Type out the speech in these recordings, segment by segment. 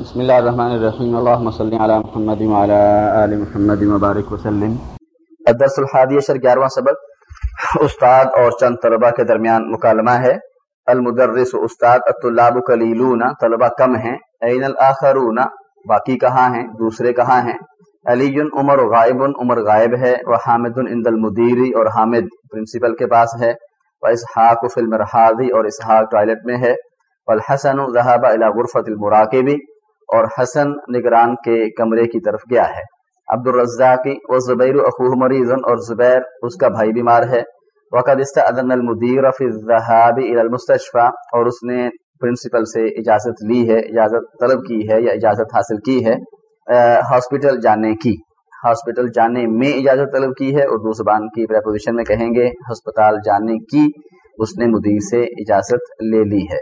بسم اللہ الرحمن الرحیم. اللہم صلی علی محمد وعلی آل محمد مبارک وسلم. الدرس الحادی عشر گیارہواں سبق. استاد اور چند طلبہ کے درمیان مکالمہ ہے. المدرس استاد الطلاب قلیلون. طلبہ کم ہیں. این الاخرون. باقی کہاں ہیں؟ دوسرے کہاں ہیں؟ علی عمر غائب. عمر غائب ہے. وہ حامد عند المدیری اور حامد پرنسپل کے پاس ہے. وہ اسحاق فلم رحاضی اور اسحاق ٹوائلٹ میں ہے. والحسن ذهب الى غرفت المراقبی اور حسن نگران کے کمرے کی طرف گیا ہے۔ عبد الرزاقی و زبیر اخوہ مریض اور زبیر اس کا بھائی بیمار ہے۔ وقد استعدن المدیر فی الذهاب الى المستشفى اور اس نے پرنسپل سے اجازت لی ہے، اجازت طلب کی ہے یا اجازت حاصل کی ہے ہاسپٹل جانے کی۔ ہاسپٹل جانے میں اجازت طلب کی ہے، اردو زبان کی پریپوزیشن میں کہیں گے، ہسپتال جانے کی اس نے مدیر سے اجازت لے لی ہے۔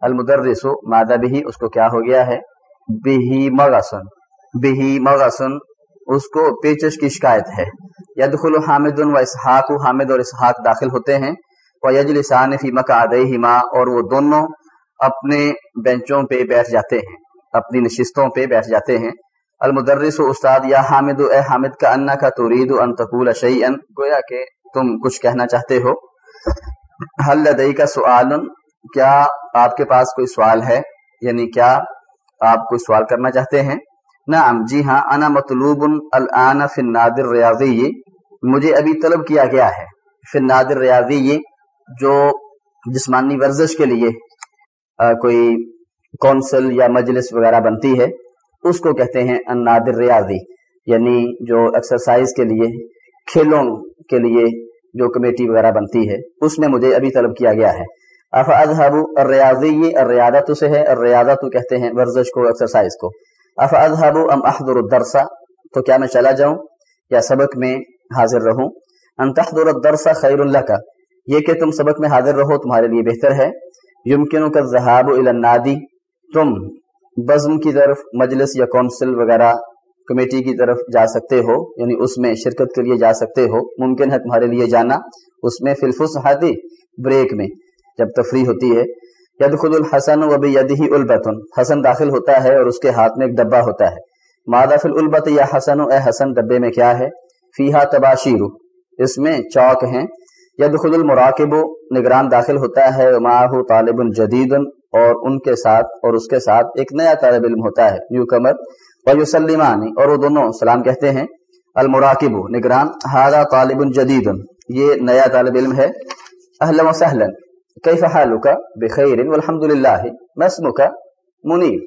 المدرس مادہ بھی اس کو کیا ہو گیا ہے؟ بہی مغسن بہی مغسن اس کو پیچش کی شکایت ہے۔ یدخل حامد و اسحاق، حامد اور اسحاق داخل ہوتے ہیں۔ وہ یجلسان فی مقعدہما اور وہ دونوں اپنے بینچوں پہ بیٹھ جاتے ہیں، اپنی نشستوں پہ بیٹھ جاتے ہیں۔ المدرس و استاد، یا حامد، اے حامد کا انا کا تورید ان تقول شیئن، گویا کہ تم کچھ کہنا چاہتے ہو۔ حل لدئی کا سوال؟ کیا آپ کے پاس کوئی سوال ہے؟ یعنی کیا آپ کوئی سوال کرنا چاہتے ہیں؟ نعم جی ہاں انا مطلوب الان فی النادر ریاضی، مجھے ابھی طلب کیا گیا ہے۔ فی النادر ریاضی، جو جسمانی ورزش کے لیے کوئی کونسل یا مجلس وغیرہ بنتی ہے، اس کو کہتے ہیں النادر ریاضی۔ یعنی جو ایکسرسائز کے لیے، کھیلوں کے لیے جو کمیٹی وغیرہ بنتی ہے، اس میں مجھے ابھی طلب کیا گیا ہے۔ اف اظہب الریاضی یہ الریاضت سے ہے الریاضت کہتے ہیں ورزش کو ایکسرسائز کو۔ اف اظہب ام احضر الدرس، تو کیا میں چلا جاؤں؟ یا سبق میں حاضر رہوں؟ ان تحضر الدرس خیر اللہ کا یہ کہ تم سبق میں حاضر رہو تمہارے لیے بہتر ہے۔ یمکن کا ذہاب النادی، تم بزم کی طرف مجلس یا کونسل وغیرہ، کمیٹی کی طرف جا سکتے ہو یعنی اس میں شرکت کے لیے جا سکتے ہو۔ ممکن ہے تمہارے لیے جانا، اس میں فلفس ہاتھی بریک میں۔ جب تفریح ہوتی ہے ید خود الحسن و بھی ید ہی البتن، حسن داخل ہوتا ہے اور اس کے ہاتھ میں ایک ڈبا ہوتا ہے۔ مادہ فل البت یا حسن؟ اے حسن، ڈبے میں کیا ہے؟ فیحا تباشیر۔ اس میں چوک ہیں۔ ید خود المراکب، نگران داخل ہوتا ہے۔ ماہ طالب جدید، اور ان کے ساتھ، اور اس کے ساتھ ایک نیا طالب علم ہوتا ہے نیو کمر و یوسلمانی اور وہ دونوں سلام کہتے ہیں۔ المراکب، نگران۔ ہارا طالب جدید۔ یہ نیا طالب علم ہے۔ اہلم و سہلن کیف حالک بخیر والحمد للہ ما اسمک منیر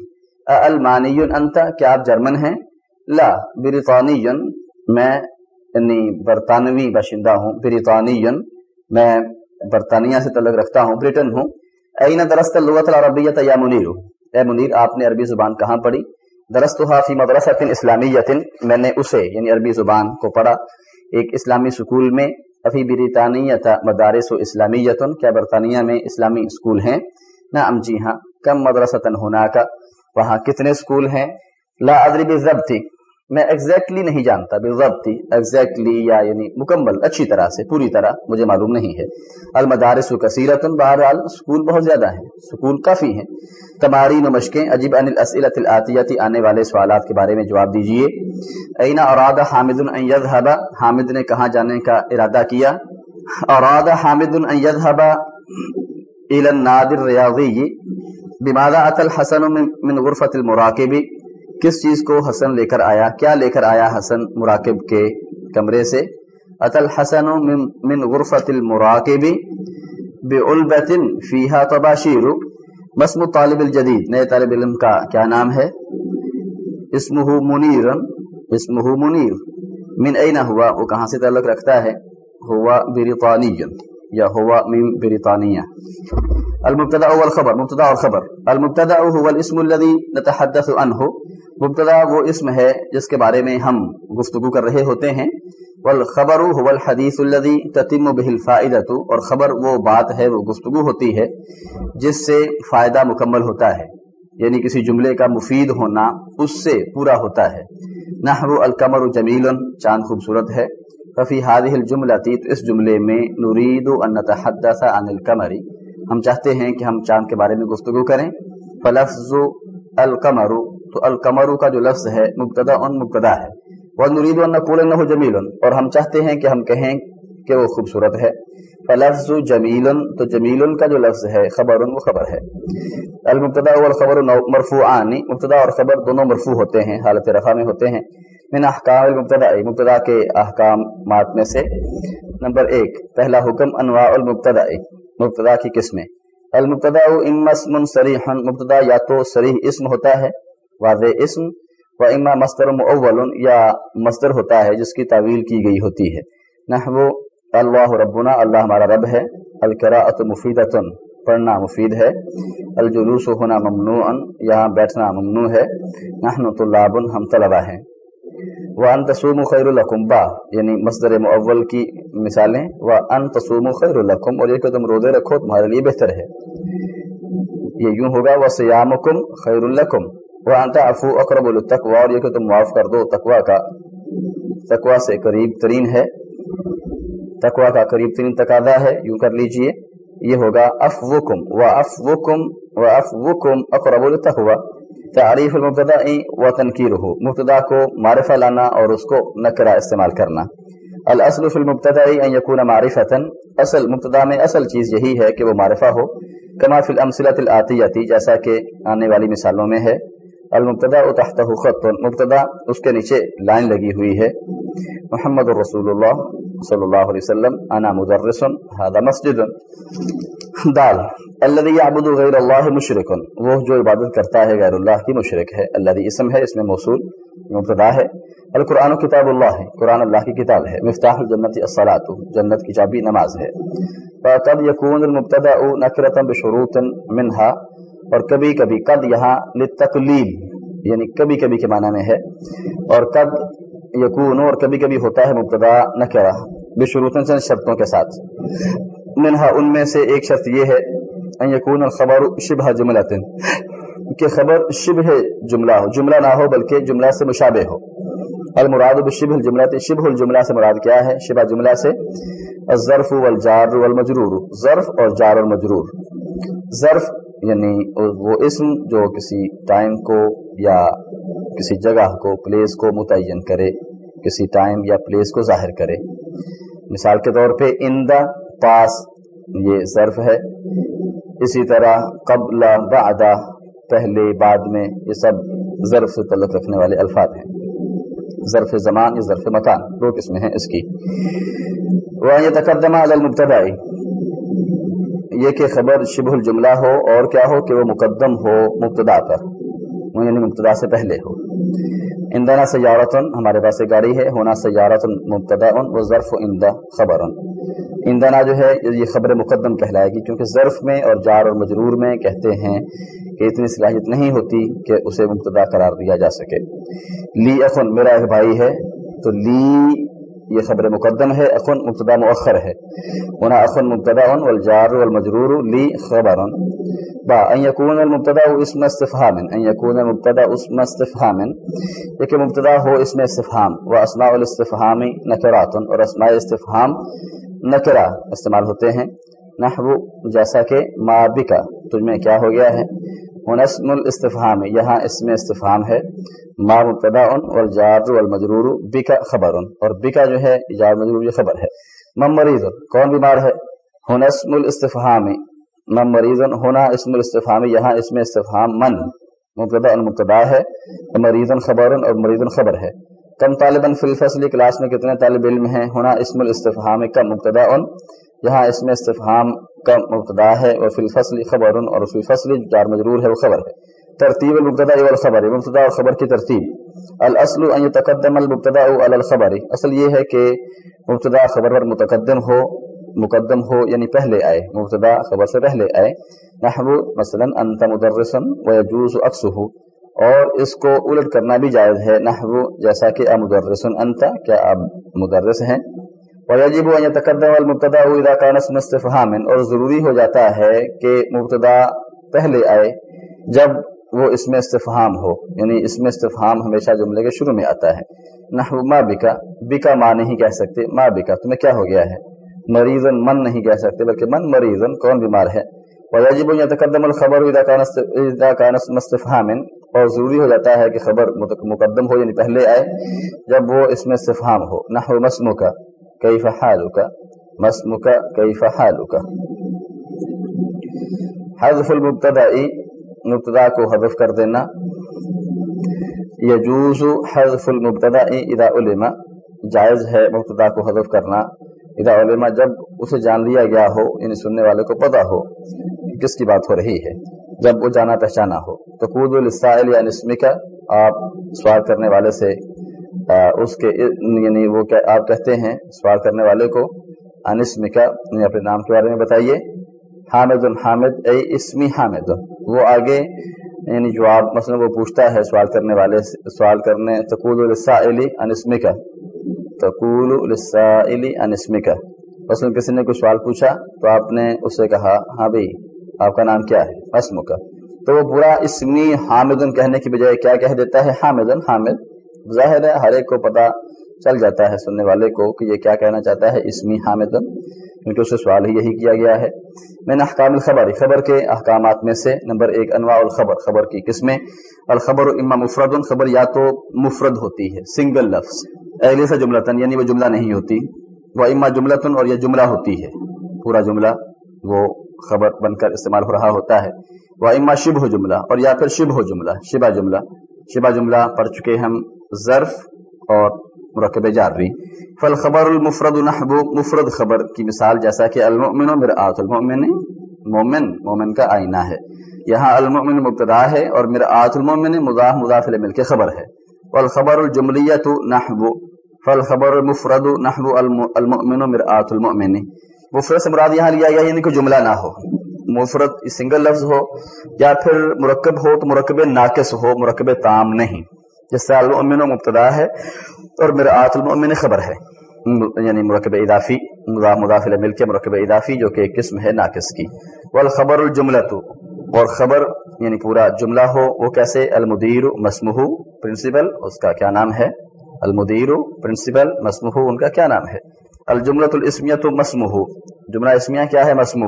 المانی انت کیا آپ جرمن ہیں؟ لا بریطانی میں یعنی برطانوی باشندہ ہوں. بریطانی میں برطانیہ سے تعلق رکھتا ہوں، برٹن ہوں. این درست اللغت العربیت یا منیر اے منیر آپ نے عربی زبان کہاں پڑھی؟ درست فی مدرسۃ اسلامیت میں نے اسے یعنی عربی زبان کو پڑھا. ایک اسلامی سکول میں افی بریطانیت مدارس و اسلامیتن، کیا برطانیہ میں اسلامی اسکول ہیں؟ نعم جی ہاں کم مدرسۃ ہونا کا وہاں کتنے اسکول ہیں؟ لا ادرب ضبطی میں ایگزیکٹلی نہیں جانتا بالضبط ایگزیکٹلی یا یعنی مکمل، اچھی طرح سے، پوری طرح مجھے معلوم نہیں ہے۔ المدارس و کثیرت بہرحال اسکول بہت زیادہ ہیں اسکول کافی ہیں تمارین و مشقیں، عجیب ان الاسئلۃ الاتیتی آنے والے سوالات کے بارے میں جواب دیجیے اینا اراد حامد ان یذهب، حامد نے کہاں جانے کا ارادہ کیا؟ اراد حامد ان یذهب الى النادر ریاضی، بماذا اتى الحسن من غرفه المراقب؟ کس چیز کو حسن لے کر آیا؟ کیا لے کر آیا حسن مراکب کے کمرے سے؟ اتل حسن من غرفت المراکب بعلبت فیہا تباشیر. مسم طالب الجدید، نئے طالب علم کا کیا نام ہے؟ اسمہ منیر اسمہ منیر. من این ہوا؟ وہ کہاں سے تعلق رکھتا ہے؟ ہوا بریطانی یا ہوا من بریطانیہ. المبتدا والخبر مبتدا اور خبر المبتدا هو الاسم الذي نتحدث عنه. مبتدا وہ اسم ہے جس کے بارے میں ہم گفتگو کر رہے ہوتے ہیں۔ والخبر هو الحديث الذي تتم به الفائده اور خبر وہ بات ہے، وہ گفتگو ہوتی ہے جس سے فائدہ مکمل ہوتا ہے۔ یعنی کسی جملے کا مفید ہونا اس سے پورا ہوتا ہے۔ نحو القمر جمیل چاند خوبصورت ہے۔ ففي هذه الجمله تو اس جملے میں نريد ان نتحدث عن القمر۔ ہم چاہتے ہیں کہ ہم چاند کے بارے میں گفتگو کریں۔ فلفظ القمر تو القمر کا جو لفظ ہے، مبتدا ان مبتدا ہے۔ وہ نرید النقول جمیل اور ہم چاہتے ہیں کہ ہم کہیں کہ وہ خوبصورت ہے۔ فلفظ جمیل تو جمیل کا جو لفظ ہے، خبر وہ خبر ہے۔ المبتدا والخبر مرفوعان، مبتدا اور خبر دونوں مرفوع ہوتے ہیں، حالت رفع میں ہوتے ہیں۔ من احکام المبتدا مبتدا کے احکامات میں سے۔ نمبر ایک، پہلا حکم، انواع المبتدا مبتدا کی قسمیں۔ المبتدا اما اسم مبتدا یا تو صریح اسم ہوتا ہے۔ واضح اسم و اما مستر مؤول، یا مستر ہوتا ہے جس کی تعویل کی گئی ہوتی ہے۔ نحو، اللہ ربنا، اللہ ہمارا رب ہے۔ القراءت مفیدتن پڑھنا مفید ہے۔ الجلوس ہونا ممنوع یہاں بیٹھنا ممنوع ہے۔ نحن طلاب، ہم طلبہ ہیں۔ وہ ان تسوم خیر القم با یعنی مصدر معول کی مثالیں۔ وہ ان تسوم خیر القم اور یہ کہ تم روزے رکھو، تمہارے لیے بہتر ہے۔ یہ یوں ہوگا وہ سیام خیر القم وہ انت افو اقرب التقوا اور یہ کہ تم معاف کر دو تقوا کا تقوا سے قریب ترین ہے۔ تقوا کا قریب ترین تقاضا ہے، یوں کر لیجیے۔ یہ ہوگا افوکم و افوکم و افوکم اقرب التقوا تعریف المبتدا و تنقیر ہو مبتدا کو معرفہ لانا اور اس کو نکرا استعمال کرنا۔ الاصل فی المبتدا ان یکون معرفتا۔ اصل مبتدا میں اصل چیز یہی ہے کہ وہ معرفہ ہو۔ کما فی الامثلۃ الاتیہ، جیسا کہ آنے والی مثالوں میں ہے۔ المبتدا تحت خط. مبتدا اس کے نیچے لائن لگی ہوئی ہے. محمد الرسول اللہ صلی اللہ علیہ وسلم، انا مدرس، هذا مسجد. دال، الذي يعبد غیر اللہ مشرک. وہ جو عبادت کرتا ہے غیر اللہ کی مشرک ہے. الذي اسم ہے، اس میں موصول مبتدا ہے. القرآن کتاب اللہ ہے، قرآن اللہ کی کتاب ہے. مفتاح الجنت الصلاۃ، جنت کی چابی نماز ہے. فقد يكون المبتدا نکرتا بشروط منها اور کبھی کبھی قد یہاں لتقلیل یعنی کبھی کبھی کے معنی میں ہے، اور قد یکون، اور کبھی کبھی ہوتا ہے مبتدا نہ کہہ رہا چند شرطوں کے ساتھ۔ منہا، ان میں سے ایک شرط یہ ہے، ان یکون الخبر شبہ جملہ کہ خبر شبہ جملہ ہو، جملہ نہ ہو بلکہ جملہ سے مشابہ ہو۔ المراد بشبہ الجملہ، شبہ الجملہ سے مراد کیا ہے؟ شبہ جملہ سے الظرف والجار والمجرور۔ ظرف اور جار والمجرور ظرف یعنی وہ اسم جو کسی ٹائم کو یا کسی جگہ کو پلیس کو متعین کرے، کسی ٹائم یا پلیس کو ظاہر کرے۔ مثال کے طور پہ ان دا پاس یہ ظرف ہے، اسی طرح قبل، بعد، پہلے، بعد میں یہ سب ظرف سے تعلق رکھنے والے الفاظ ہیں۔ ظرف زمان یا ظرف مکان، دو قسمیں ہیں اس کی۔ وہ یہ تقدمہ المبتدائی یہ کہ خبر شبہ الجملہ ہو اور کیا ہو کہ وہ مقدم ہو مبتدا پر یعنی مبتدا سے پہلے ہو۔ اندنا سیارتن، ہمارے پاس گاڑی ہے، ہونا سیارت مبتدا وہ ظرف اندا خبر اندنا جو ہے، یہ خبر مقدم کہلائے گی کیونکہ ظرف میں اور جار اور مجرور میں کہتے ہیں کہ اتنی صلاحیت نہیں ہوتی کہ اسے مبتدا قرار دیا جا سکے۔ لی اخن میرا ایک بھائی ہے، تو لی یہ خبر مقدم ہے اخن مبتدا مؤخر ہے۔ ہونا اخن مبتدا والجار والمجرور لی خبر۔ با، ان يكون المبتدا اسم استفهام ان يكون المبتدا اسم استفهام یہ کہ مبتدا ہو اسم استفهام واسماء الاستفهام نکرات، اور اسماء استفهام نکرا استعمال ہوتے ہیں۔ نحو، جیسا کہ ما بکا تجھ میں کیا ہو گیا ہے۔ ہونا اسم الاستفهام یہاں اسم استفهام ہے۔ ما مبتدا والجار والمجرور بکا خبر اور بکا جو ہے، جار مجرور یہ خبر ہے۔ مم مریض کون بیمار ہے؟ ہونا اسم الاستفهام مم مریض ہونا اسم الاستفهام یہاں اسم استفهام من مبتدا المبتدا ہے۔ مریض خبر اور مریض خبر ہے۔ کم طالبا فی الفصل، کلاس میں کتنے طالب علم ہیں؟ ہونا اسم الاستفهام کا مبتدا یہاں اسم استفهام کا مبتدا ہے اور فی الفصل خبر اور فی الفصل جار مجرور ہے، وہ خبر ہے۔ ترتیب المبتدا والخبر مبتدا اور خبر کی ترتیب۔ الاصل ان يتقدم المبتدا على الخبر۔ اصل یہ ہے کہ مبتدا خبر پر متقدم ہو، مقدم ہو یعنی پہلے آئے۔ مبتدا خبر سے پہلے آئے۔ نحو مثلا انت مدرسا ويجوز عكسه اور اس کو الٹ کرنا بھی جائز ہے۔ نحو جیسا کہ امدرس انت، کیا اب مدرس ہیں؟ ويجب ان يتقدم المبتدا اذا كان اسم استفهام اور ضروری ہو جاتا ہے کہ مبتدا پہلے آئے جب وہ اس میں استفہام ہو یعنی اس میں استفہام ہمیشہ جملے کے شروع میں آتا ہے۔ نحو ما بکا بکا ماں نہیں کہہ سکتے، ما بکا، تمہیں کیا ہو گیا ہے؟ مریضن من نہیں کہہ سکتے، بلکہ من مریضن کون بیمار ہے؟ وَيَجِبُ يَتَقَدَّمُ الْخَبَرُ إِذَا كَانَ اسْمَ اسْتِفْهَامٍ اور ضروری ہو جاتا ہے کہ خبر مقدم ہو یعنی پہلے آئے جب وہ اس میں صفحام ہو۔ نہ مسم کا کئی فحال کا مسم کا کئی فحال مبتدا کو حذف کر دینا. یجوز حذف المبتدا اذا علما جائز ہے مبتدا کو حذف کرنا. اذا علما جب اسے جان لیا گیا ہو یعنی سننے والے کو پتا ہو کس کی بات ہو رہی ہے. جب وہ جانا پہچانا ہو. تو قود السائل یا یعنی نسمکا آپ سوال کرنے والے سے اس کے یعنی وہ آپ کہتے ہیں، سوال کرنے والے کو انسمکا یعنی اپنے نام کے بارے میں بتائیے۔ حامد الحامد اے اسمی حامد وہ آگے یعنی جو آپ مثلا وہ پوچھتا ہے سوال کرنے والے، سوال کرنے، تقول السائلی انسمکا تقول السائلی انسمکا مثلا کسی نے کوئی سوال پوچھا، تو آپ نے اس سے کہا ہاں بھائی، آپ کا نام کیا ہے؟ اسم کا تو وہ پورا اسمی حامدن کہنے کی بجائے کیا کہہ دیتا ہے؟ حامدن، حامد۔ ظاہر ہے، ہر ایک کو پتا چل جاتا ہے سننے والے کو کہ یہ کیا کہنا چاہتا ہے، اسمی حامدن کیونکہ اسے سوال ہی یہی کیا گیا ہے۔ میں نے احکام الخبر، خبر کے احکامات میں سے نمبر ایک، انواع الخبر، خبر کی قسمیں۔ الخبر اما مفرد، خبر یا تو مفرد ہوتی ہے سنگل لفظ۔ اہلی سے جملتن یعنی وہ جملہ نہیں ہوتی۔ وہ اما جملتن اور یہ جملہ ہوتی ہے۔ پورا جملہ وہ خبر بن کر استعمال ہو رہا ہوتا ہے۔ وہ اما شب ہو جملہ اور یا پھر شب ہو جملہ، شبہ جملہ۔ شبہ جملہ پڑھ چکے ہم ظرف اور مرکب جاری۔ فل خبر المفرد نحب مفرد خبر کی مثال جیسا کہ المؤمن مرآت، المؤمن مومن مومن کا آئینہ ہے۔ یہاں المؤمن مبتدا ہے اور مرآت، المؤمن مضاف مضاف مل کے خبر ہے۔ والخبر الجملیت نحب فالخبر المفرد نحب المؤمن مرآت، المؤمن۔ مفرد سے مراد یہاں لیا گیا یعنی کہ جملہ نہ ہو۔ مفرد سنگل لفظ ہو یا پھر مرکب ہو تو مرکب ناقص ہو، مرکب تام نہیں۔ جس سے المؤمن مبتدا ہے اور میرا آت المؤمن خبر ہے۔ یعنی مرکب اضافی مدافع مل کے مرکب اضافی جو کہ ایک قسم ہے ناقص کی۔ والخبر الجملہ اور خبر یعنی پورا جملہ ہو، وہ کیسے؟ المدیر مسمح پرنسپل، اس کا کیا نام ہے؟ المدیر پرنسپل مسمح ان کا کیا نام ہے؟ الجملۃ الاسمیت مسمح جملہ اسمیہ کیا ہے؟ مسمح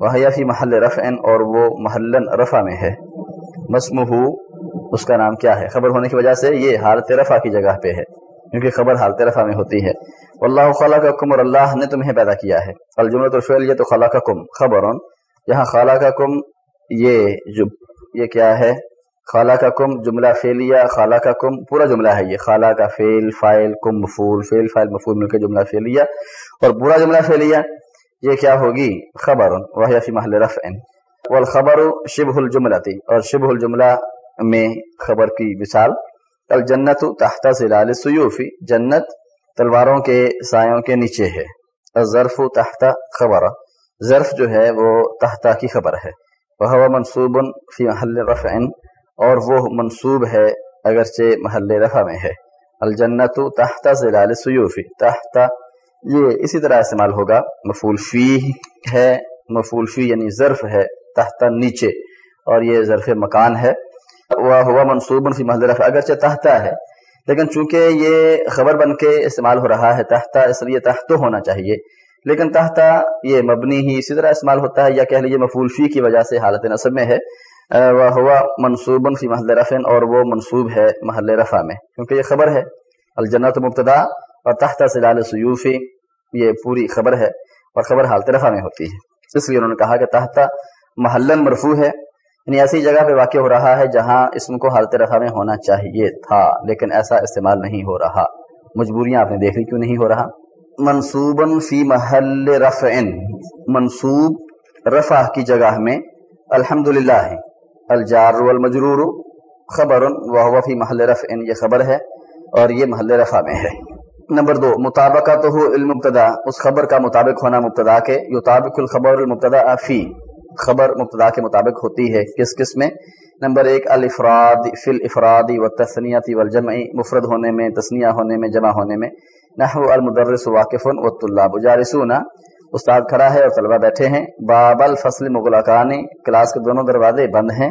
وہ فی محل رفع، اور وہ محلن رفع میں ہے۔ مسمح اس کا نام کیا ہے؟ خبر ہونے کی وجہ سے یہ حالت رفع کی جگہ پہ ہے، کیونکہ خبر حالت رفع میں ہوتی ہے۔ اللہ خالہ کا کم اور اللہ نے تمہیں پیدا کیا ہے۔ الجملۃ الفعل یہ تو خالہ کا کم خبر۔ یہاں خالہ کا کم یہ جو، یہ کیا ہے؟ خالہ کا کم جملہ فیلیا خالہ کا کم پورا جملہ ہے یہ۔ خالہ کا فیل فائل، کم مفول فیل فائل مفول مل کے جملہ فیلیا اور پورا جملہ فیلیا یہ کیا ہوگی؟ خبر۔ وہ فی محل رفع۔ والخبر شبہ الجملہ اور شبہ الجملہ میں خبر کی مثال الجنت تحت زلال سیوفی جنت تلواروں کے سایوں کے نیچے ہے۔ ظرف تحت خبر۔ ظرف جو ہے وہ تحت کی خبر ہے۔ وہ منصوب فی محل رفع۔ اور وہ منصوب ہے اگرچہ محل رفع میں ہے۔ الجنت تحت زلال سیوفی تحت یہ اسی طرح استعمال ہوگا۔ مفول فی ہے۔ مفول فی یعنی ظرف ہے۔ تحت نیچے۔ اور یہ ظرف مکان ہے۔ وہ ہوا منصوب فی محل رفع، اگرچہ تحتا ہے، لیکن چونکہ یہ خبر بن کے استعمال ہو رہا ہے تحتا اس لیے تحت ہونا چاہیے۔ لیکن تحتا یہ مبنی ہی اسی طرح استعمال ہوتا ہے، یا کہہ لیجیے مفول فی کی وجہ سے حالت نصب میں ہے۔ وہ ہوا منصوباً فی محل رفن اور وہ منصوب ہے محل رفع میں۔ کیونکہ یہ خبر ہے، الجنت مبتدا اور تحت سلال سیوفی یہ پوری خبر ہے اور خبر حالت رفع میں ہوتی ہے۔ اس لیے انہوں نے کہا کہ تحت محلن مرفوع ہے یعنی ایسی جگہ پہ واقع ہو رہا ہے جہاں اسم کو حالت رفع میں ہونا چاہیے تھا، لیکن ایسا استعمال نہیں ہو رہا۔ مجبوریاں آپ نے دیکھ لی، کیوں نہیں ہو رہا؟ منصوباً فی محل رفع منصوب رفع کی جگہ میں الحمد للہ الجار والمجرور خبر وہ فی محل رفع یہ خبر ہے اور یہ محل رفع میں ہے۔ نمبر دو مطابقہ تو ہو اس خبر کا مطابق ہونا مبتدا کے، یطابق الخبر المبتدا فی۔ خبر مبتدا کے مطابق ہوتی ہے کس کس میں؟ نمبر ایک، الافراد فی الافرادی و تسنیتی والجمعی مفرد ہونے میں تسنیہ ہونے میں، جمع ہونے میں۔ نحو المدرس واقف و طلاب جارسون استاد کھڑا ہے اور طلبہ بیٹھے ہیں۔ باب الفصل مغلقانی کلاس کے دونوں دروازے بند ہیں۔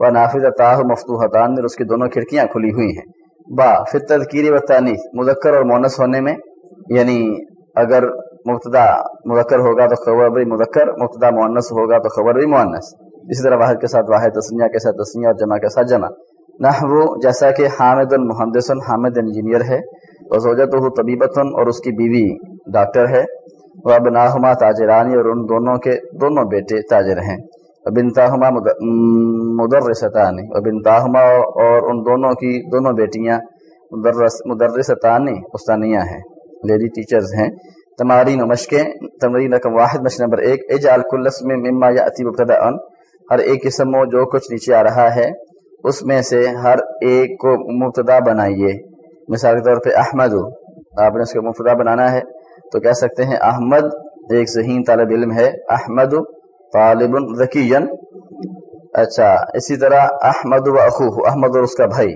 وہ نافذ تاہ مفتوحتان، اور اس کی دونوں کھڑکیاں کھلی ہوئی ہیں۔ با، فی تذکیر و تانیث مذکر اور مونس ہونے میں یعنی اگر مبتدا مذکر ہوگا تو خبر بھی مذکر، مبتدا مونس ہوگا تو خبر بھی مونس اسی طرح واحد کے ساتھ واحد تسنیہ کے ساتھ تسنیہ اور جمع کے ساتھ جمع۔ نحو، جیسا کہ حامد المحدث حامد انجینئر ہے وزوجت طبیبتن اور اس کی بیوی ڈاکٹر ہے۔ وہ ابناہما تاجرانی اور ان دونوں کے دونوں بیٹے تاجر ہیں۔ بنتاہما مدرستانی و بنتاہما اور ان دونوں کی دونوں بیٹیاں مدرس مدرستانی استانیہ ہیں۔ لیڈی ٹیچرز ہیں۔ تمارین و مشقیں تمرین رقم واحد مشق نمبر ایک، اجعل کل اسم مما یاتی مبتدا ان ہر ایک قسم ہو جو کچھ نیچے آ رہا ہے، اس میں سے ہر ایک کو مبتدا بنائیے۔ مثال کے طور پہ احمد، آپ نے اس کو مبتدا بنانا ہے، تو کہہ سکتے ہیں احمد ایک ذہین طالب علم ہے، احمد طالب ذکی اچھا اسی طرح احمد و اخوہ، احمد اور اس کا بھائی۔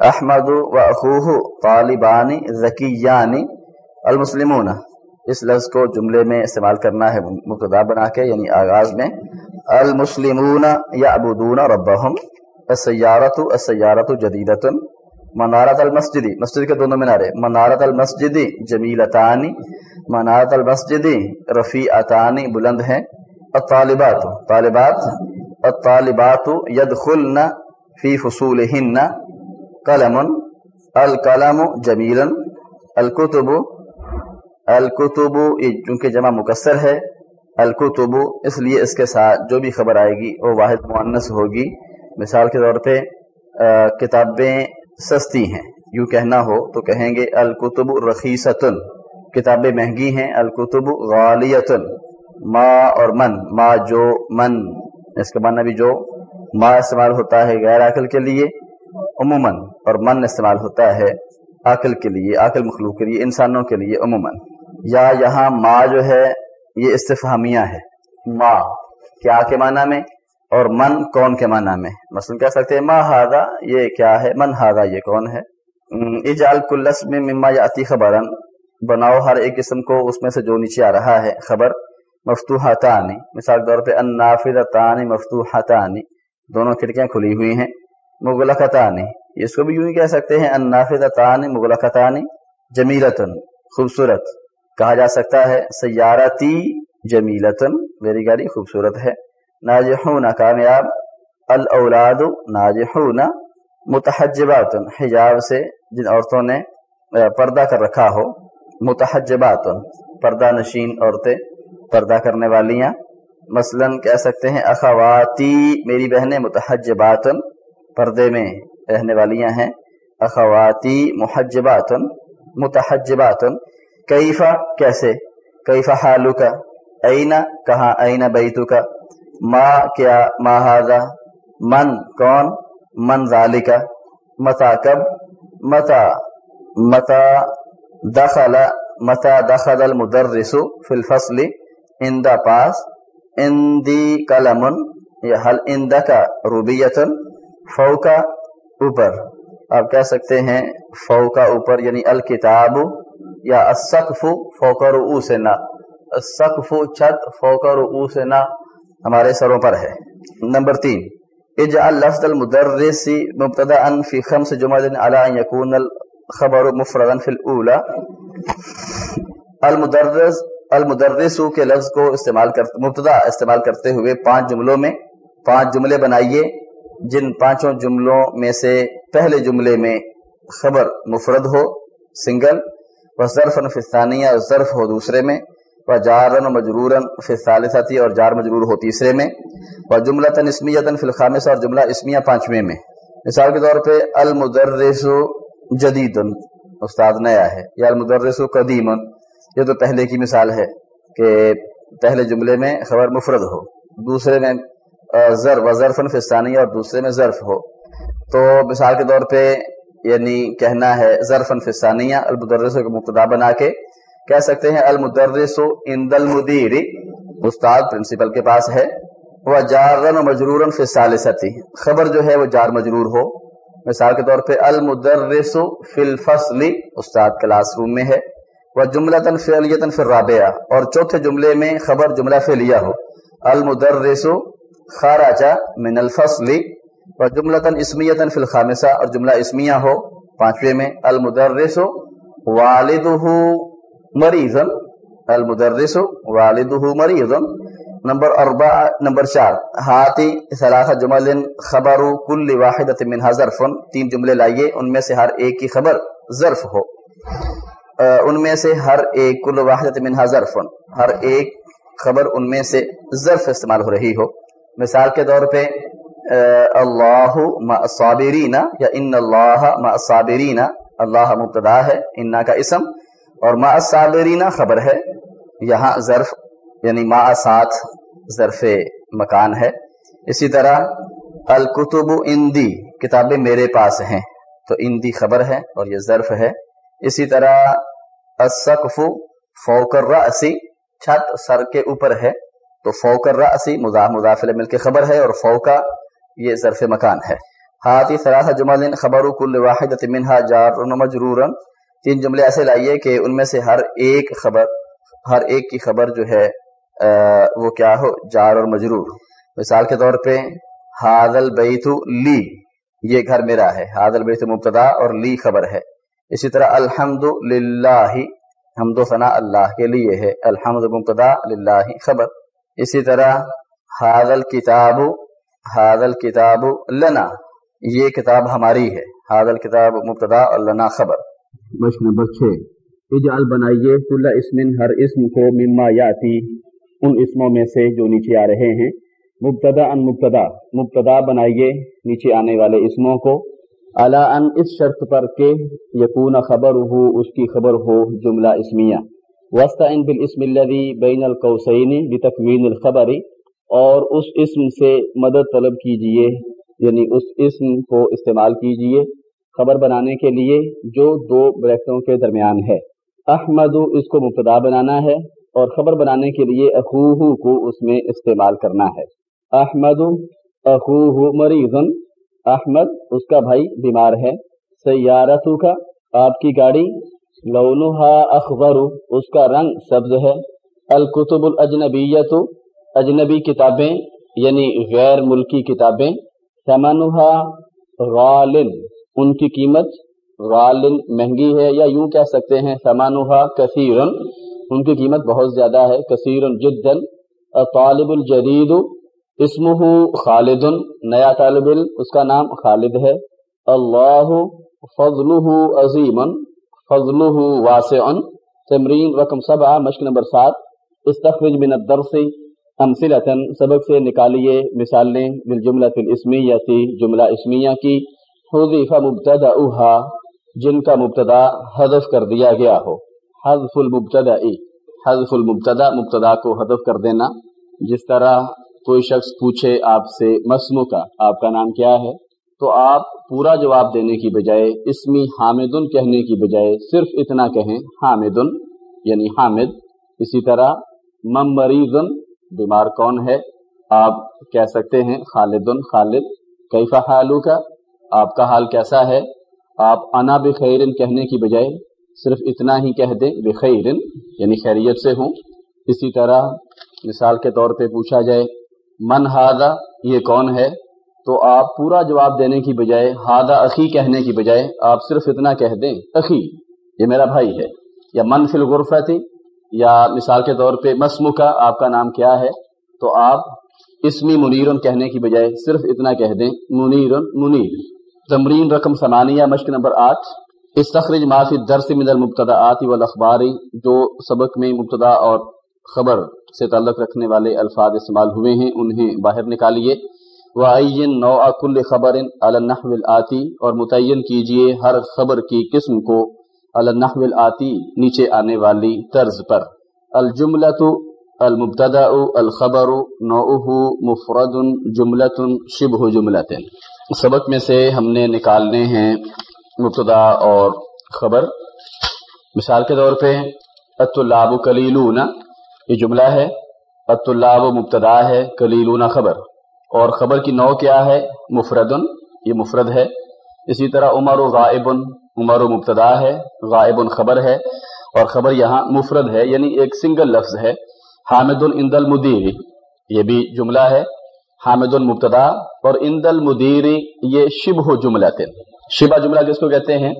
احمد و اخوہ طالبانی ذکیانی المسلمون۔ اس لفظ کو جملے میں استعمال کرنا ہے مبتدا بنا کے یعنی آغاز میں، المسلمون یا ابودون ربہم السیارت السیارت جدیدت منارت المسجدی مسجد کے دونوں منارے منارت المسجدی جمیلتانی منارت المسجدی رفیعتانی بلند ہیں، الطالبات، طالبات، الطالبات يدخلن في فصولهن قلم، القلم جمیلا الکتب الکتب چونکہ جمع مکسر ہے، الکتب، اس لیے اس کے ساتھ جو بھی خبر آئے گی، وہ واحد معنس ہوگی۔ مثال کے طور پہ کتابیں سستی ہیں۔ یوں کہنا ہو تو کہیں گے الکتب رخیصتن۔ کتابیں مہنگی ہیں، الکتب غالیتن۔ ما اور من، ما جو، من۔ اس کا معنی بھی جو، ما استعمال ہوتا ہے غیر عقل کے لیے، عموماً، اور من استعمال ہوتا ہے عقل کے لیے عقل مخلوق کے لیے، انسانوں کے لیے عموماً۔ یا یہاں ما جو ہے، یہ استفہامیہ ہے۔ ما، کیا کے معنی میں؟ اور من کون کے معنی میں؟ مثلا کہہ سکتے ہیں، ما ہادا یہ کیا ہے؟ من ہادا یہ کون ہے؟ اجال کلس میں مما یا اتی خبر بناؤ ہر ایک قسم کو اس میں سے جو نیچے آ رہا ہے، خبر۔ مفتوح مثال کے طور پہ انافذ تانی مفتوح تانی دونوں کھڑکیاں کھلی ہوئی ہیں۔ مغلقتانی اس کو بھی یوں ہی کہہ سکتے ہیں انافذ تانی مغلقتانی جمیلتن، خوبصورت۔ کہا جا سکتا ہے، سیارتی جمیلتن میری گاڑی خوبصورت ہے۔ ناجحون، کامیاب۔ الاولاد، ناجحون۔ متحجبات حجاب سے جن عورتوں نے پردہ کر رکھا ہو۔ متحجبات پردہ نشین عورتیں پردہ کرنے والیاں۔ مثلا کہہ سکتے ہیں، اخواتی، میری بہنیں متحجبات پردے میں رہنے والیاں ہیں۔ اخواتی محجبات متحجبات کیفا کیسے؟ کیفا حالو کا اینا؟ کہاں اینا بیتو کا ما کیا ما ہاضا من کون؟ من ذالکا؟ متا کب؟ متا متا دخل متا دخل المدرس فی الفصل ان دا پاس ان دی یا حل ان کا روبیتن فوکا اوپر۔ آپ کہہ سکتے ہیں فوکا اوپر یعنی الکتاب یا السقف فوق رؤوسنا، السقف چھت فوق رؤوسنا ہمارے سروں پر ہے۔ نمبر تین، اجعل لفظ المدرس مبتدا فی خمس جمل علی ان یکون الخبر مفردا فی الاولى المدرس المدرس کے لفظ کو استعمال کرتے مبتدا استعمال کرتے ہوئے پانچ جملوں میں، پانچ جملے بنائیے، جن پانچوں جملوں میں سے پہلے جملے میں خبر مفرد ہو، سنگل و ظرف فستانیہ ظرف ہو دوسرے میں، و جارن و مجرورن فی اور جار مجرور ہو تیسرے میں، و جملۃ اسمیتن فی الخامس اور جملہ اسمیہ پانچویں میں۔ مثال کے طور پہ المدرس جدید استاد نیا ہے، یا المدرس قدیم یہ تو پہلے کی مثال ہے کہ پہلے جملے میں خبر مفرد ہو، دوسرے میں ضر و ظرفن فستانی اور دوسرے میں ظرف ہو۔ تو مثال کے طور پہ یعنی کہنا ہے ظرفن فستانیہ المدرس کو مبتدا بنا کے کہہ سکتے ہیں المدرس اند المدیر، استاد پرنسپل کے پاس ہے، وہ جارن و مجرور فی خبر جو ہے وہ جار مجرور ہو۔ مثال کے طور پہ المدرس فی الفصل استاد کلاس روم میں ہے، وہ جملتن فعلیتن فی الرابعہ۔ اور چوتھے جملے میں خبر جملہ فعلیہ ہو۔ المدرس خارجہ من الفصل و جملتن اسمیتن فی الخامسہ، اور جملہ اسمیہ ہو، پانچویں میں المدرس والدہ مریضن المدرس والدہ مریضن نمبر اربع، نمبر چار ہاتھی ثلاثہ جمل خبر کل واحد منها ظرف، تین جملے لائیے، ان میں سے ہر ایک کی خبر ظرف ہو۔ ان میں سے ہر ایک کل واحد منها ظرف، ہر ایک خبر ان میں سے ظرف استعمال ہو رہی ہو۔ مثال کے طور پہ اللہ مع یا ان اللہ مع اللہ مبتدا ہے، انا کا اسم، اور مع الصابرین خبر ہے، یہاں ظرف یعنی ما ساتھ ظرف مکان ہے۔ اسی طرح، الکتب اندی، کتابیں میرے پاس ہیں، تو اندی خبر ہے اور یہ ظرف ہے۔ اسی طرح، السقف فوق الرأسی چھت سر کے اوپر ہے، تو فوق الرأسی مضاف مضافل مل کے خبر ہے، اور فوقا یہ ظرف مکان ہے۔ ہاتھی سراثہ جمع خبر کل واحد منہا جار مجرورا تین جملے ایسے لائیے کہ ان میں سے ہر ایک خبر، ہر ایک کی خبر جو ہے وہ کیا ہو؟ جار اور مجرور۔ مثال کے طور پہ حادل بیت لی، یہ گھر میرا ہے۔ حادل بیت مبتدا اور لی خبر ہے۔ اسی طرح، الحمد للہ، حمد و ثنا اللہ کے لیے ہے۔ الحمد مبتدا، للہ خبر۔ اسی طرح حادل کتاب حادل کتاب لنا، یہ کتاب ہماری ہے۔ حادل کتاب مبتدا لنا خبر۔ مشق نمبر چھ۔ اجعل بنائیے کل اسم ہر اسم کو مما یاتی، ان اسموں میں سے جو نیچے آ رہے ہیں۔ مبتدا ان مبتدا مبتدا بنائیے نیچے آنے والے اسموں کو۔ اعلیٰ ان اس شرط پر کہ یقون خبر ہو اس کی خبر ہو، جملہ اسمیہ۔ وسط ان بالاسم الذي بین القوسین بتکوین الخبر۔ اور اس اسم سے مدد طلب کیجیے یعنی اس اسم کو استعمال کیجیے خبر بنانے کے لیے جو دو بریکٹوں کے درمیان ہے۔ احمد اس کو مبتدا بنانا ہے اور خبر بنانے کے لیے اخوہ کو اس میں استعمال کرنا ہے۔ احمد، اخوہ مریض احمد، اس کا بھائی بیمار ہے۔ سیارت کا آپ کی گاڑی۔ لونہا اخبر اس کا رنگ سبز ہے۔ الکتب الاجنبیت اجنبی کتابیں یعنی غیر ملکی کتابیں سمنہا غالن ان کی قیمت غالن مہنگی ہے یا یوں کہہ سکتے ہیں سمانوہا کثیرن، ان کی قیمت بہت زیادہ ہے کثیر جدن طالب الجدید اسمہ خالد نیا طالب علم، اس کا نام خالد ہے، اللہ فضلہ عظیم فضلہ واسع تمرین رقم سبع مشق نمبر سات، استخرج من الدرس امثلتا سبق سے نکالیے مثالیں بالجملہ الاسمیہ جملہ اسمیہ کی، حذف مبتدأها جن کا مبتدا حذف کر دیا گیا ہو۔ حذف المبتدا حذف المبتدا، مبتدا کو حذف کر دینا۔ جس طرح کوئی شخص پوچھے آپ سے مسمو کا، آپ کا نام کیا ہے؟ تو آپ پورا جواب دینے کی بجائے اسمی حامدن کہنے کی بجائے صرف اتنا کہیں، حامدن یعنی حامد، اسی طرح مم مریضن بیمار کون ہے؟ آپ کہہ سکتے ہیں، خالدن، خالد، کیفا حالو کا آپ کا حال کیسا ہے؟ آپ انا بخیرن کہنے کی بجائے صرف اتنا ہی کہہ دیں، بخیرن یعنی خیریت سے ہوں۔ اسی طرح مثال کے طور پہ پوچھا جائے، من ہادا یہ کون ہے؟ تو آپ پورا جواب دینے کی بجائے ہادا عقی کہنے کی بجائے، آپ صرف اتنا کہہ دیں عقی یہ میرا بھائی ہے، یا من فی الغرفہ تھی یا مثال کے طور پہ مسم کا آپ کا نام کیا ہے؟ تو آپ اسمی منیرن کہنے کی بجائے صرف اتنا کہہ دیں، منیرن، منیر۔ تمرین رقم ثمانیہ، مشق نمبر آٹھ۔ استخرج معافی درس من المبتدا آتی والاخباری جو سبق میں مبتدا اور خبر سے تعلق رکھنے والے الفاظ استعمال ہوئے ہیں، انہیں باہر نکالیے۔ وعین نو کل خبر النحو آتی اور متعین کیجیے ہر خبر کی قسم کو النحو آتی نیچے آنے والی طرز پر۔ الجملۃ المبتدا الخبر نوعه مفرد، جملۃ، شبہ جملۃ۔ سبق میں سے ہم نے نکالنے ہیں مبتدا اور خبر۔ مثال کے طور پہ اطلاب کلیلون۔ یہ جملہ ہے۔ اطلاب مبتدا ہے، کلیلون خبر۔ اور خبر کی نو کیا ہے؟ مفردن یہ مفرد ہے۔ اسی طرح عمر و غائب۔ عمر و مبتدا ہے، غائب خبر ہے اور خبر یہاں مفرد ہے یعنی ایک سنگل لفظ ہے، حامد الند المدیر، یہ بھی جملہ ہے، حامد المبتدا اور اند المدیر، یہ شبہ جملہ تھے۔ شبہ جملہ کس کو کہتے ہیں؟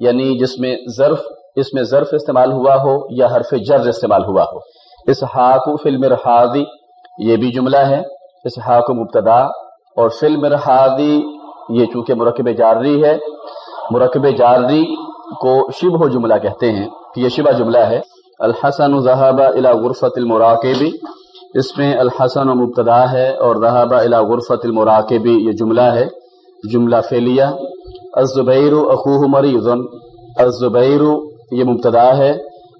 یعنی جس میں ظرف، اس میں ظرف استعمال ہوا ہو یا حرف جر استعمال ہوا ہو۔ اس ہاکو فلم رحاضی یہ بھی جملہ ہے۔ اس حاق مبتدا اور فلم رحادی یہ چونکہ مرکب جاری ہے۔ مرکب جاری کو شبہ جملہ کہتے ہیں، کہ یہ شبہ جملہ ہے۔ الحسن ذہاب الى غرفت المراکبی اس میں الحسن و مبتدا ہے اور ذہاب الى غرفت المراکبی یہ جملہ ہے۔ جملہ فیلیہ الزبیر اخوہ مریض، الزبیر یہ مبتدا ہے۔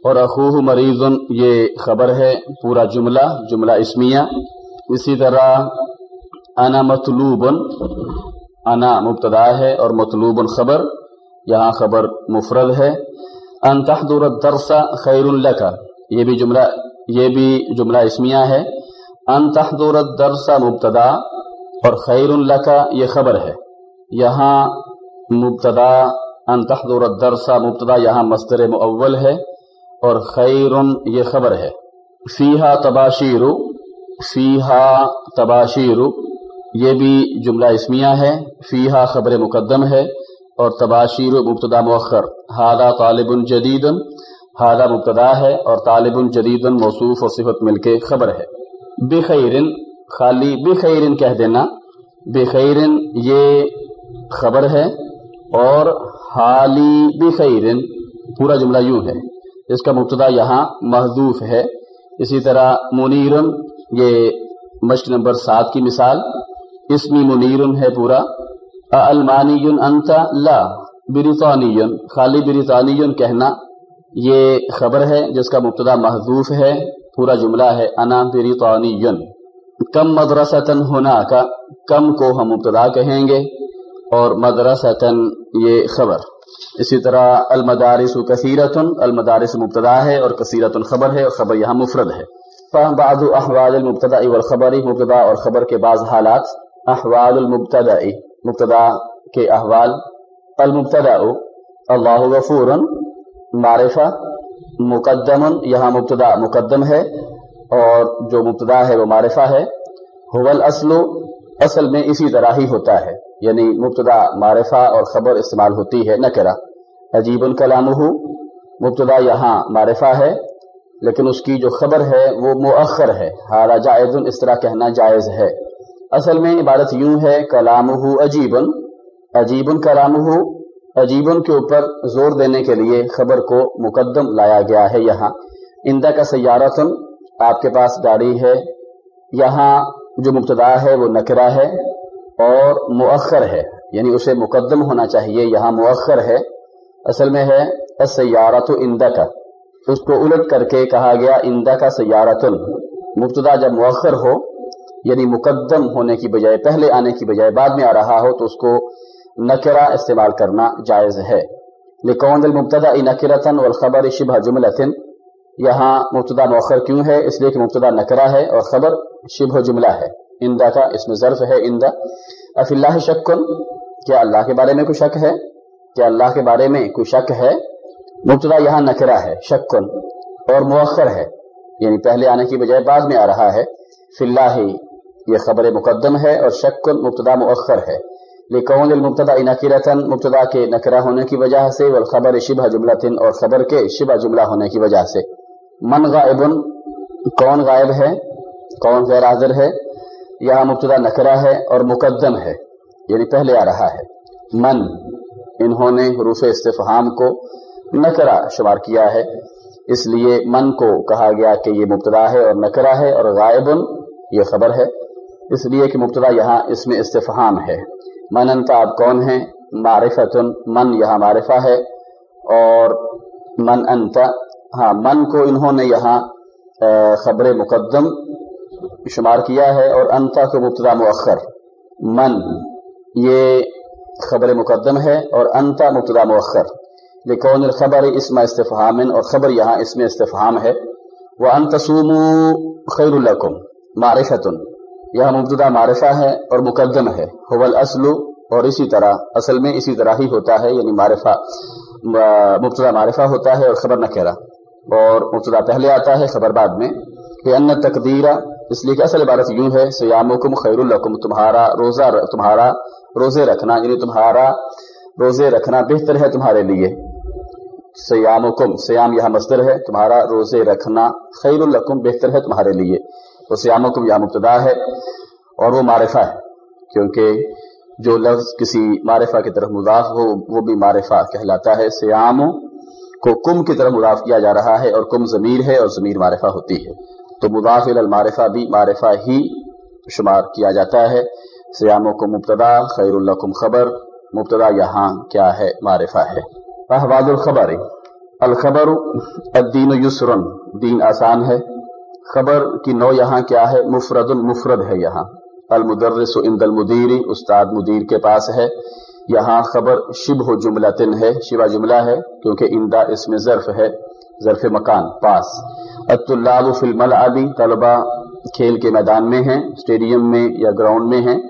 اور اخوہ مریض، یہ خبر ہے۔ پورا جملہ جملہ اسمیہ۔ اسی طرح، انا مطلوب۔ انا مبتدا ہے اور مطلوب خبر یہاں خبر مفرد ہے۔ ان تحضر الدرس خیر لك یہ بھی جملہ، یہ بھی جملہ اسمیہ ہے۔ ان تحضر الدرس مبتدا اور خیر لك یہ خبر ہے۔ یہاں مبتدا، ان تحضر الدرس مبتدا یہاں مصدر مؤول ہے اور خیر، یہ خبر ہے۔ فیہا تباشیر فیہا تباشیر۔ یہ بھی جملہ اسمیہ ہے، فیہا خبر مقدم ہے، اور تباشیر مبتدا مؤخر ہادہ طالب جدید ہادہ مبتدا ہے، اور طالب جدید موصوف اور صفت مل کے خبر ہے۔ بخیر خالی بخیر کہہ دینا بخیر یہ خبر ہے، اور حالی بخیر پورا جملہ یوں ہے۔ اس کا مبتدا یہاں محضوف ہے۔ اسی طرح منیرن، یہ مشق نمبر سات کی مثال۔ اسمی منیرن ہے پورا۔ المانی انت لا بریطانی خالی بریطانی کہنا یہ خبر ہے جس کا مبتدا محضوف ہے، پورا جملہ ہے انا بریطانی کم مدرسۃ ہونا کا کم کو ہم مبتدا کہیں گے۔ اور مدرسۃ یہ خبر۔ اسی طرح المدارس کثیرت المدارس مبتدا ہے اور کثیرت خبر ہے اور خبر یہاں مفرد ہے۔ بعض احوال المبتدا والخبر، مبتدا اور خبر کے بعض حالات۔ احوال المبتدا مبتدا کے احوال المبتدا اللہ غفور معرفہ مقدم یہاں مبتدا مقدم ہے، اور جو مبتدا ہے وہ معرفہ ہے حول اصل اصل میں اسی طرح ہی ہوتا ہے یعنی مبتدا معرفہ اور خبر استعمال ہوتی ہے، نہ کرا، عجیب الکلام مبتدا یہاں معرفہ ہے، لیکن اس کی جو خبر ہے وہ مؤخر ہے، حالا جائز اس طرح کہنا جائز ہے۔ اصل میں عبارت یوں ہے کلام عجیب عجیب کلام عجیب کے اوپر زور دینے کے لیے خبر کو مقدم لایا گیا ہے یہاں۔ اندا کا سیارتن، آپ کے پاس گاڑی ہے۔ یہاں جو مبتدا ہے وہ نکرا ہے اور مؤخر ہے یعنی اسے مقدم ہونا چاہیے۔ یہاں مؤخر ہے، اصل میں ہے سیارت اندا کا اس کو الٹ کر کے کہا گیا اندا کا سیارت مبتدا جب مؤخر ہو یعنی مقدم ہونے کی بجائے، پہلے آنے کی بجائے بعد میں آ رہا ہو تو اس کو نکرا استعمال کرنا جائز ہے۔ لکون المبتدا نکرتن والخبر شبہ جملتن یہاں مبتدا مؤخر کیوں ہے؟ اس لیے کہ مبتدا نکرا ہے اور خبر شبہ جملہ ہے۔ اندا کا اس میں ظرف ہے اندا اف اللہ شکن، کیا اللہ کے بارے میں کوئی شک ہے؟ کیا اللہ کے بارے میں کوئی شک ہے؟ مبتدا یہاں نکرا ہے، شکن اور مؤخر ہے۔ یعنی پہلے آنے کی بجائے بعد میں آ رہا ہے۔ فی اللہ یہ خبر مقدم ہے اور شک مبتدا مؤخر ہے۔ لیکن المبتدا انکرتن مبتدا کے نکرہ ہونے کی وجہ سے، والخبر شبہ جملتن اور خبر کے شبہ جملہ ہونے کی وجہ سے۔ من غائب، کون غائب ہے؟ کون غیر حاضر ہے؟ یہاں مبتدا نکرہ ہے اور مقدم ہے؟ یعنی پہلے آ رہا ہے۔ من، انہوں نے حروف استفہام کو نکرہ شمار کیا ہے۔ اس لیے من کو کہا گیا کہ یہ مبتدا ہے اور نکرہ ہے اور غائب، یہ خبر ہے۔ اس لیے کہ مبتدا یہاں اس میں استفہام ہے۔ من انتا آپ کون ہیں؟ معرفت من یہاں معرفہ ہے۔ اور من انتا ہاں من کو انہوں نے یہاں خبر مقدم شمار کیا ہے۔ اور انتا کو مبتدا مؤخر۔ من، یہ خبر مقدم ہے۔ اور انتا مبتدا مؤخر۔ لیکن الخبر اسم استفہام، اور خبر یہاں اس میں استفہام ہے۔ وہ انتسوم خیر القم معرفت یہ مبتدا معرفہ ہے اور مقدم ہے۔ حول اصل اور اسی طرح، اصل میں اسی طرح ہی ہوتا ہے یعنی معرفہ مبتدا معرفہ ہوتا ہے اور خبر نہ کہہ اور مبتدا پہلے آتا ہے، خبر بعد میں۔ کہ ان تقدیرہ اس لیے کہ اصل عبارت یوں ہے، سیامکم خیر القم تمہارا روزہ، تمہارا روزے رکھنا یعنی تمہارا روزے رکھنا بہتر ہے تمہارے لیے۔ سیامکم، سیام یہاں مصدر ہے، تمہارا روزے رکھنا خیر القم بہتر ہے تمہارے لیے۔ وہ سیامکم یا مبتدا ہے اور وہ معرفہ ہے، کیونکہ جو لفظ کسی معرفہ کی طرف مضاف ہو، وہ بھی معرفہ کہلاتا ہے۔ سیام کو کم کی طرف مضاف کیا جا رہا ہے اور کم ضمیر ہے اور ضمیر معرفہ ہوتی ہے۔ تو مضاف المعرفہ بھی معرفہ ہی شمار کیا جاتا ہے۔ سیاموں کو مبتدا، خیر القم خبر۔ مبتدا یہاں کیا ہے؟ معرفہ ہے۔ احوال الخبر۔ الخبر الدین یسرن دین آسان ہے۔ خبر کی نو یہاں کیا ہے؟ مفرد المفرد ہے یہاں۔ المدرس عند المدیری استاد مدیر کے پاس ہے۔ یہاں خبر شب جملہ تن ہے۔ شبہ جملہ ہے کیونکہ اندا اس میں ظرف ہے، ظرف مکان، پاس۔ اطلاب فی الملعبی طلبہ کھیل کے میدان میں ہیں اسٹیڈیم میں یا گراؤنڈ میں ہیں۔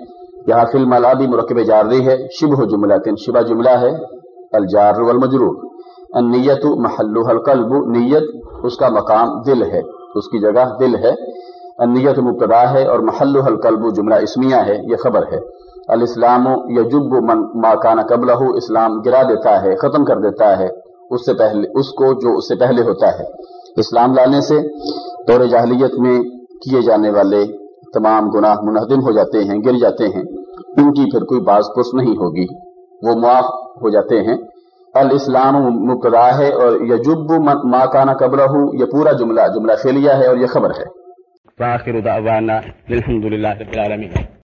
یہاں فی الملعبی مرکب جاری ہے، شبہ جملہ تن شبہ جملہ ہے، الجار والمجرور۔ النیت محل القلب، نیت، اس کا مقام دل ہے۔ اس کی جگہ دل ہے، النیت مبتدا ہے اور محل القلب جملہ اسمیہ ہے، یہ خبر ہے۔ الاسلام یجب من ما کان قبلہ، اسلام گرا دیتا ہے، ختم کر دیتا ہے، اس سے پہلے، اس کو جو اس سے پہلے ہوتا ہے۔ اسلام لانے سے دور جاہلیت میں کیے جانے والے تمام گناہ منہدم ہو جاتے ہیں، گر جاتے ہیں۔ ان کی پھر کوئی باز پرس نہیں ہوگی۔ وہ معاف ہو جاتے ہیں۔ الاسلام مبتدا ہے اور یجب ما کانا قبلہ، یہ پورا جملہ جملہ فعلیہ ہے اور یہ خبر ہے۔ فاخر دعوانا للحمد لله رب العالمين